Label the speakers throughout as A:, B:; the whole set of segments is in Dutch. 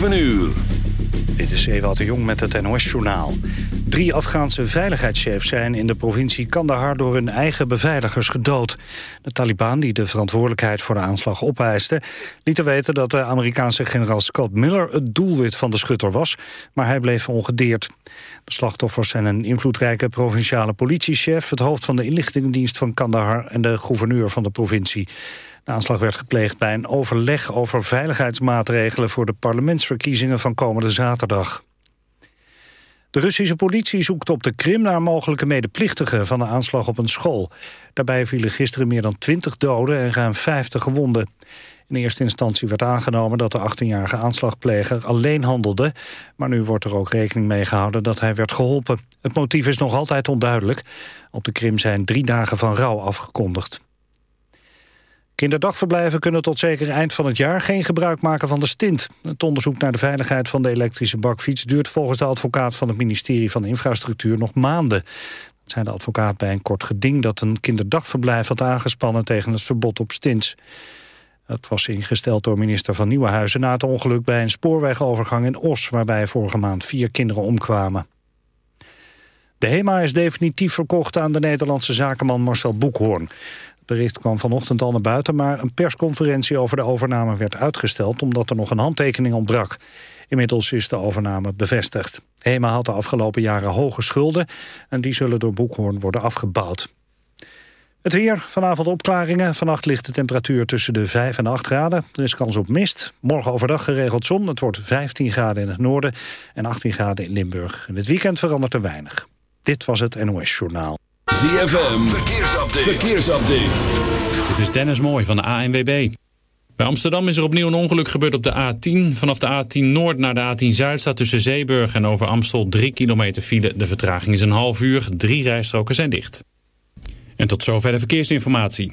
A: 7 uur.
B: Dit is Ewout de Jong met het NOS-journaal. Drie Afghaanse veiligheidschefs zijn in de provincie Kandahar... door hun eigen beveiligers gedood. De Taliban, die de verantwoordelijkheid voor de aanslag opeiste... lieten weten dat de Amerikaanse generaal Scott Miller... het doelwit van de schutter was, maar hij bleef ongedeerd. De slachtoffers zijn een invloedrijke provinciale politiechef... het hoofd van de inlichtingendienst van Kandahar... en de gouverneur van de provincie. De aanslag werd gepleegd bij een overleg over veiligheidsmaatregelen... voor de parlementsverkiezingen van komende zaterdag. De Russische politie zoekt op de Krim naar mogelijke medeplichtigen van de aanslag op een school. Daarbij vielen gisteren meer dan 20 doden en ruim 50 gewonden. In eerste instantie werd aangenomen dat de 18-jarige aanslagpleger alleen handelde. Maar nu wordt er ook rekening mee gehouden dat hij werd geholpen. Het motief is nog altijd onduidelijk. Op de Krim zijn drie dagen van rouw afgekondigd. Kinderdagverblijven kunnen tot zeker eind van het jaar geen gebruik maken van de stint. Het onderzoek naar de veiligheid van de elektrische bakfiets duurt volgens de advocaat van het ministerie van Infrastructuur nog maanden. Dat zei de advocaat bij een kort geding dat een kinderdagverblijf had aangespannen tegen het verbod op stints. Het was ingesteld door minister van Nieuwenhuizen na het ongeluk bij een spoorwegovergang in Os, waarbij vorige maand vier kinderen omkwamen. De HEMA is definitief verkocht aan de Nederlandse zakenman Marcel Boekhoorn bericht kwam vanochtend al naar buiten... maar een persconferentie over de overname werd uitgesteld... omdat er nog een handtekening ontbrak. Inmiddels is de overname bevestigd. HEMA had de afgelopen jaren hoge schulden... en die zullen door Boekhoorn worden afgebouwd. Het weer, vanavond opklaringen. Vannacht ligt de temperatuur tussen de 5 en 8 graden. Er is kans op mist. Morgen overdag geregeld zon. Het wordt 15 graden in het noorden en 18 graden in Limburg. In het weekend verandert er weinig. Dit was het NOS Journaal.
A: ZFM, verkeersupdate. verkeersupdate.
C: Dit is Dennis Mooi van de ANWB. Bij Amsterdam is er opnieuw een ongeluk gebeurd op de A10. Vanaf de A10 Noord naar de A10 Zuid staat tussen Zeeburg en over Amstel 3 kilometer file. De vertraging is een half uur. Drie rijstroken zijn dicht. En tot zover de verkeersinformatie.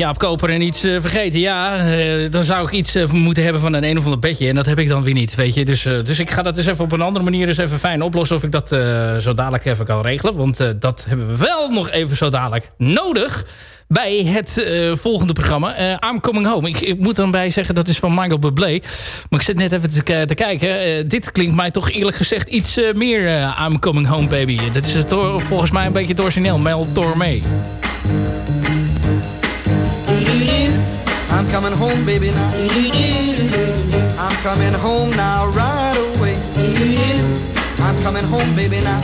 D: Jaap Koper en iets eh, vergeten. Ja, eh, dan zou ik iets eh, moeten hebben van een een of ander bedje. En dat heb ik dan weer niet, weet je. Dus, dus ik ga dat eens even op een andere manier eens even fijn oplossen... of ik dat zo dadelijk even kan regelen. Want dat hebben we wel nog even zo dadelijk nodig... bij het volgende programma, I'm Coming Home. Ik, ik moet dan bij zeggen, dat is van Michael Bublé. Maar ik zit net even te, te kijken. Dit klinkt mij toch eerlijk gezegd iets meer I'm Coming Home, baby. Dat is het, volgens mij een beetje het origineel. Mel Tormé.
E: I'm coming home, baby, now. I'm coming home now, right away. I'm coming home, baby, now.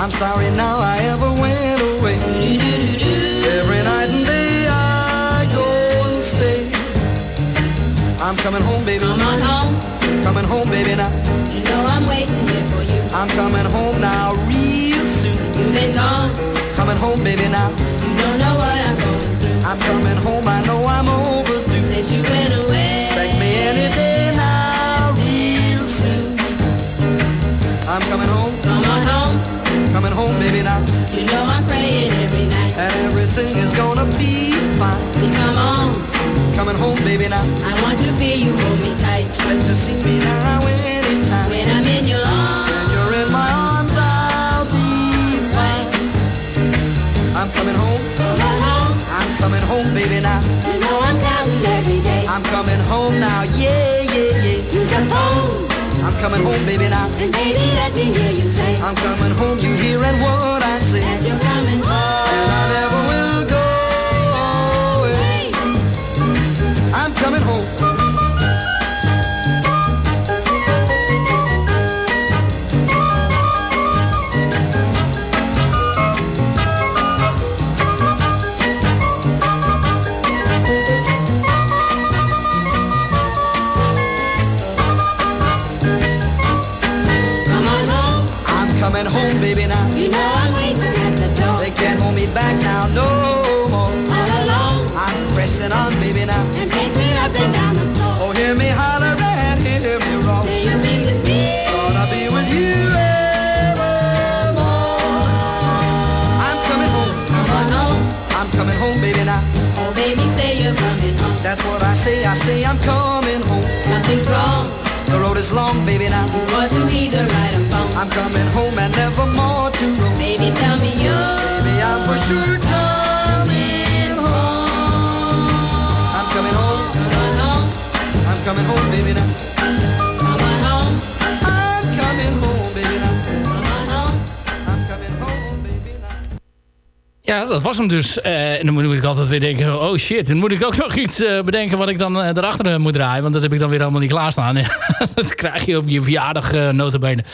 E: I'm sorry now I ever went away. Every night and day I go and stay. I'm coming home, baby.
F: Come on home.
E: Coming home, baby, now.
F: You know I'm waiting here for you.
E: I'm coming home now, real soon.
F: You've been gone.
E: Coming home, baby, now.
F: I'm
E: coming home, I know I'm overdue.
F: Since you went away.
E: Expect me any day now, real soon. I'm coming home,
F: Come on home.
E: coming home, baby, now.
F: You know I'm praying every night.
E: And everything is gonna be fine.
F: Come on.
E: Coming home, baby, now.
F: I want to feel you hold me tight.
E: Expect to see me now anytime.
F: When I'm in your arms.
E: When you're in my arms, I'll be fine. I'm coming home,
F: Come on home.
E: I'm coming home, baby, now.
F: You know I'm counting every day.
E: I'm coming home now, yeah, yeah, yeah.
F: Use your phone.
E: I'm coming home, baby, now.
F: And baby, let me hear you say.
E: I'm coming home, you hearing what I say.
F: That you're coming home.
E: And I never will go
F: away. I'm
E: coming home.
F: Say.
E: I say I'm coming home.
F: Something's wrong.
E: The road is long, baby, now.
F: Want to either right or wrong.
E: I'm coming home and never more to roam.
F: Baby, tell me you're
E: Baby, I'm for sure
F: coming home.
E: I'm coming home.
F: Come on home.
E: I'm coming home, baby, now.
D: Ja, dat was hem dus. Eh, en dan moet ik altijd weer denken, oh shit, dan moet ik ook nog iets eh, bedenken wat ik dan eh, erachter moet draaien. Want dat heb ik dan weer allemaal niet klaarstaan. dat krijg je op je verjaardag uh, notabene.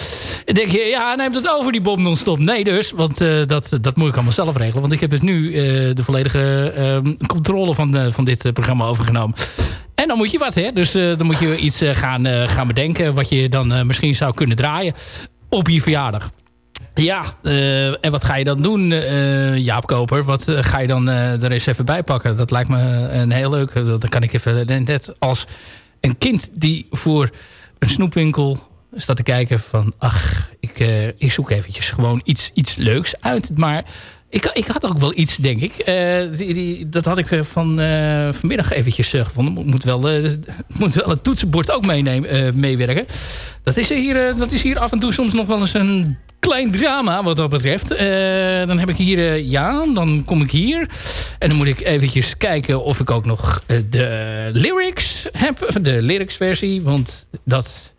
D: En denk je, ja, neemt het over die Bob non-stop. Nee dus, want dat, dat moet ik allemaal zelf regelen. Want ik heb het nu eh, de volledige eh, controle van, van dit programma overgenomen. En dan moet je wat, hè? Dus dan moet je iets gaan, gaan bedenken... wat je dan misschien zou kunnen draaien op je verjaardag. Ja, eh, en wat ga je dan doen, eh, Jaap Koper? Wat eh, ga je dan er eens even bij pakken? Dat lijkt me een heel leuk. Dan kan ik even, net als een kind die voor een snoepwinkel staat te kijken van... ach, ik, ik zoek eventjes gewoon iets, iets leuks uit. Maar ik, ik had ook wel iets, denk ik. Eh, die, die, dat had ik eh, van, eh, vanmiddag eventjes gevonden. Mo- Moet wel, moet wel het toetsenbord ook meenemen, meewerken. Dat is, hier, dat is hier af en toe soms nog wel eens een klein drama wat dat betreft. Dan heb ik hier, ja, dan kom ik hier. En dan moet ik eventjes kijken of ik ook nog de lyrics heb. De lyrics versie, want dat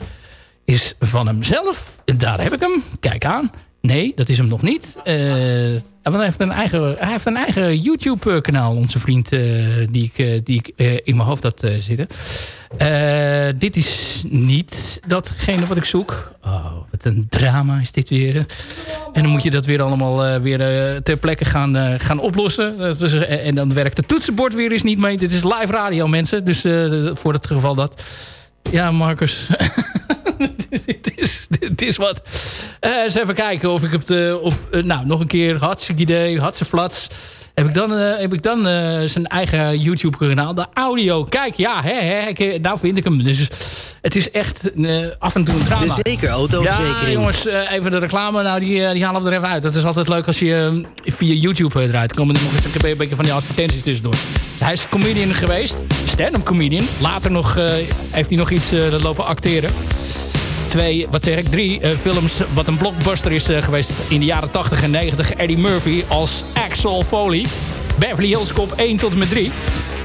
D: is van hemzelf. Daar heb ik hem. Kijk aan. Nee, dat is hem nog niet. Eh, hij heeft een eigen, hij heeft een eigen YouTube-kanaal, onze vriend, eh, die ik, eh, die ik in mijn hoofd had zitten. Dit is niet datgene wat ik zoek. Oh, wat een drama is dit weer. En dan moet je dat weer allemaal weer ter plekke gaan, gaan oplossen. Dat en dan werkt het toetsenbord weer eens niet mee. Dit is live radio, mensen. Dus voor het geval dat... Ja, Marcus. dit, is, dit is wat. Eh, eens even kijken of ik het... eh, op, eh, nou, nog een keer. Hartstikke idee. Hartstikke flats. Heb ik dan, heb ik dan zijn eigen YouTube-kanaal. De audio. Kijk, ja, hè, hè, nou vind ik hem. Dus het is echt af en toe een drama.
G: Zeker,
D: Ja,
G: autoverzekering.
D: jongens, even de reclame. Nou, die, die halen we er even uit. Dat is altijd leuk als je via YouTube eh, draait. komen er nog eens een beetje van die advertenties tussendoor. Hij is comedian geweest. Stand-up comedian. Later nog, eh, heeft hij nog iets eh, lopen acteren. Twee, wat zeg ik, drie eh, films wat een blockbuster is geweest in de jaren 80 en 90. Eddie Murphy als Axel Foley. Beverly Hills Cop 1 tot en met 3.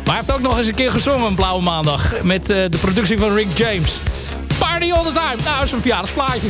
D: Maar hij heeft ook nog eens een keer gezongen een blauwe maandag. Met de productie van Rick James. Party all the time. Nou, is een verjaardagsplaatje.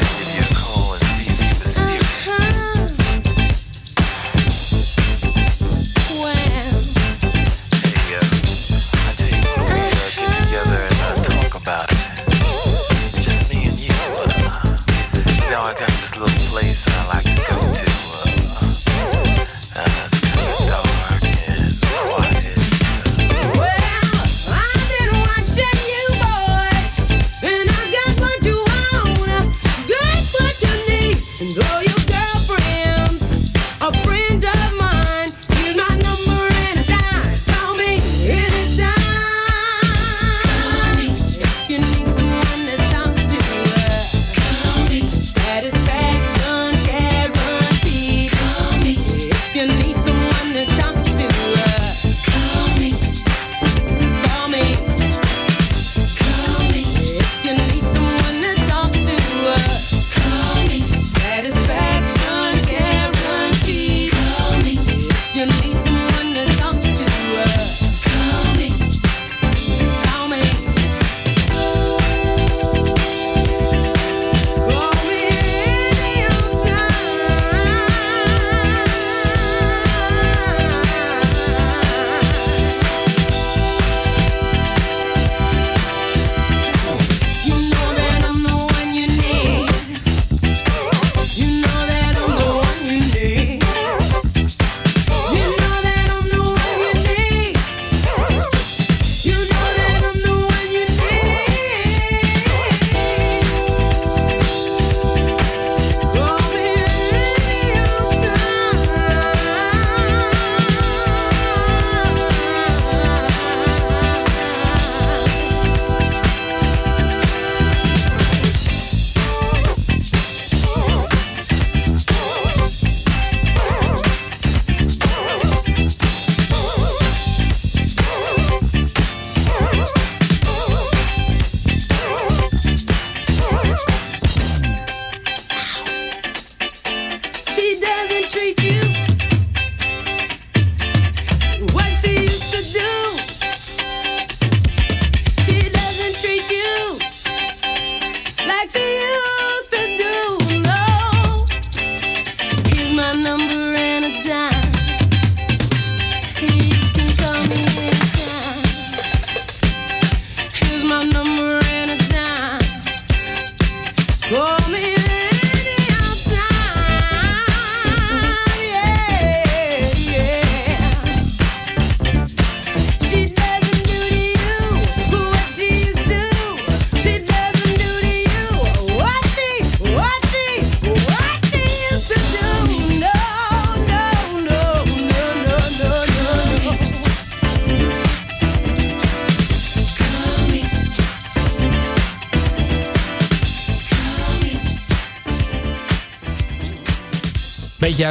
D: today.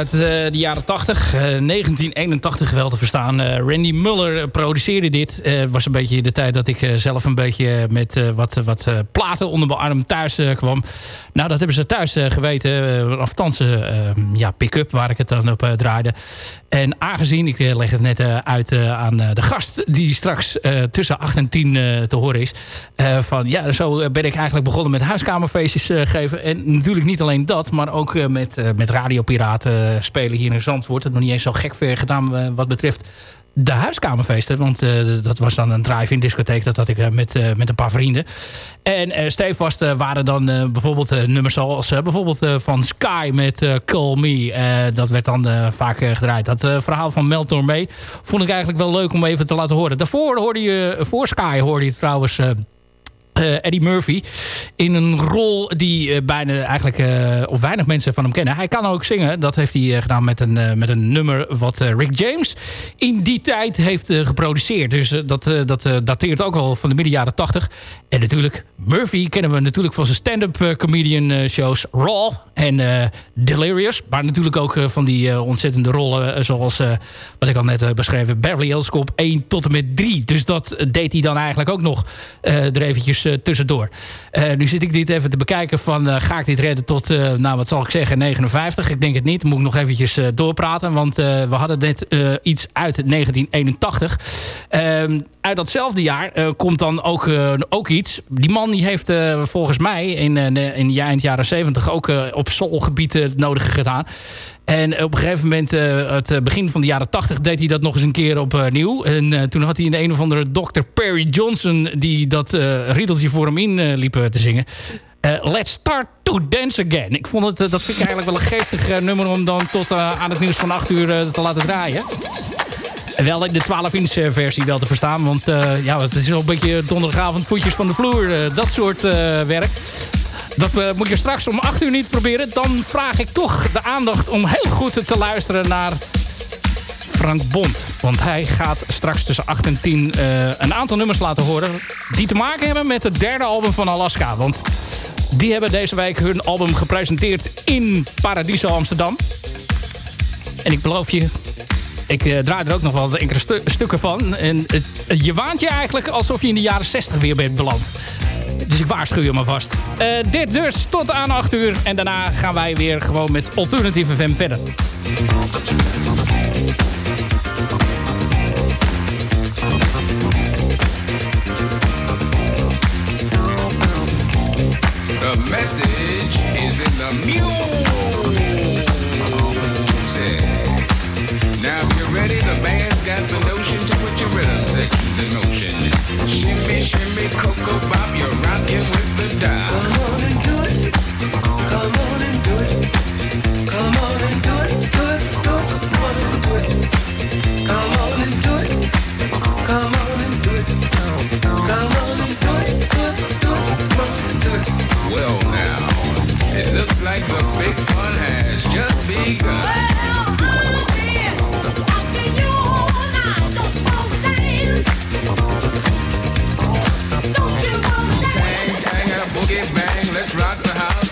D: Uit eh, de jaren 80, eh, 1981 wel te verstaan. Eh, Randy Muller produceerde dit. Was een beetje de tijd dat ik eh, zelf een beetje met eh, wat, wat eh, platen onder mijn arm thuis eh, kwam. Nou, dat hebben ze thuis eh, geweten. Uh, ja, pick-up waar ik het dan op draaide. En aangezien, ik leg het net uit aan de gast... die straks tussen 8 en 10 eh, te horen is... van ja, zo ben ik eigenlijk begonnen met huiskamerfeestjes geven. En natuurlijk niet alleen dat, maar ook met, met radiopiraten spelen hier in Zandvoort. Het nog niet eens zo gek ver gedaan wat betreft de huiskamerfeesten. Want eh, dat was dan een drive-in discotheek. Dat had ik eh, met, eh, met een paar vrienden. En eh, waren dan bijvoorbeeld nummers zoals bijvoorbeeld van Sky met Call Me. Dat werd dan vaak gedraaid. Dat verhaal van Mel Tormé vond ik eigenlijk wel leuk om even te laten horen. Daarvoor hoorde je, voor Sky hoorde je trouwens... eh, Eddie Murphy. In een rol die eh, bijna eigenlijk eh, of weinig mensen van hem kennen. Hij kan ook zingen. Dat heeft hij gedaan met een, met een nummer wat Rick James in die tijd heeft geproduceerd. Dus dat, dat dateert ook al van de midden jaren 80. En natuurlijk, Murphy kennen we natuurlijk van zijn stand-up comedian shows Raw en Delirious. Maar natuurlijk ook van die ontzettende rollen zoals wat ik al net beschreven. Beverly Hills Cop 1 tot en met 3. Dus dat deed hij dan eigenlijk ook nog er eventjes eh, tussendoor. Eh, nu zit ik dit even te bekijken van eh, ga ik dit redden tot, nou wat zal ik zeggen, 59. Ik denk het niet. Moet ik nog eventjes doorpraten. Want we hadden net iets uit 1981. Ehm, uit datzelfde jaar komt dan ook, ook iets. Die man die heeft volgens mij in, in eind jaren 70 ook op soulgebied het nodige gedaan. En op een gegeven moment, eh, het eh, begin van de jaren 80, deed hij dat nog eens een keer opnieuw. en eh, toen had hij in een of andere Dr. Perry Johnson... die dat eh riedeltje voor hem in liep te zingen. Let's start to dance again. Ik vond het, dat vind ik eigenlijk wel een geestig nummer... om dan tot aan het nieuws van 8 uur te laten draaien. En wel in de 12-inch versie wel te verstaan. Want ja, het is wel een beetje donderdagavond voetjes van de vloer. dat soort werk. Dat eh, moet je straks om 8 uur niet proberen. Dan vraag ik toch de aandacht om heel goed te luisteren naar Frank Bond. Want hij gaat straks tussen 8 en 10 eh, een aantal nummers laten horen... die te maken hebben met het derde album van Alaska. Want die hebben deze week hun album gepresenteerd in Paradiso Amsterdam. En ik beloof je, ik eh, draai er ook nog wel enkele stu- stukken van. En je waant je eigenlijk alsof je in de jaren 60 weer bent beland. Dus ik waarschuw je maar vast. Eh, dit dus tot aan 8 uur. En daarna gaan wij weer gewoon met Alternative FM verder.
G: The message is in the music. Now, if you're ready, the band's got the notion to put your rhythm sections in motion. Shimmy, shimmy, cocoa bop, you're rocking with the. Come on and do it. Come on and do it. Come on and do it. Do it, do it. Come on and do it. Come on and do it. Come on and do it. Come on and do it. Do it, do it. Come on and do it. Well, now, it looks like the big fun has just begun.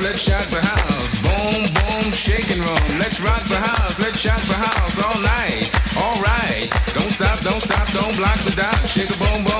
G: Let's shock the house. Boom, boom, shake and roll. Let's rock the house, let's shock the house all night. All right. Don't stop, don't stop, don't block the dot. Shake a boom, boom.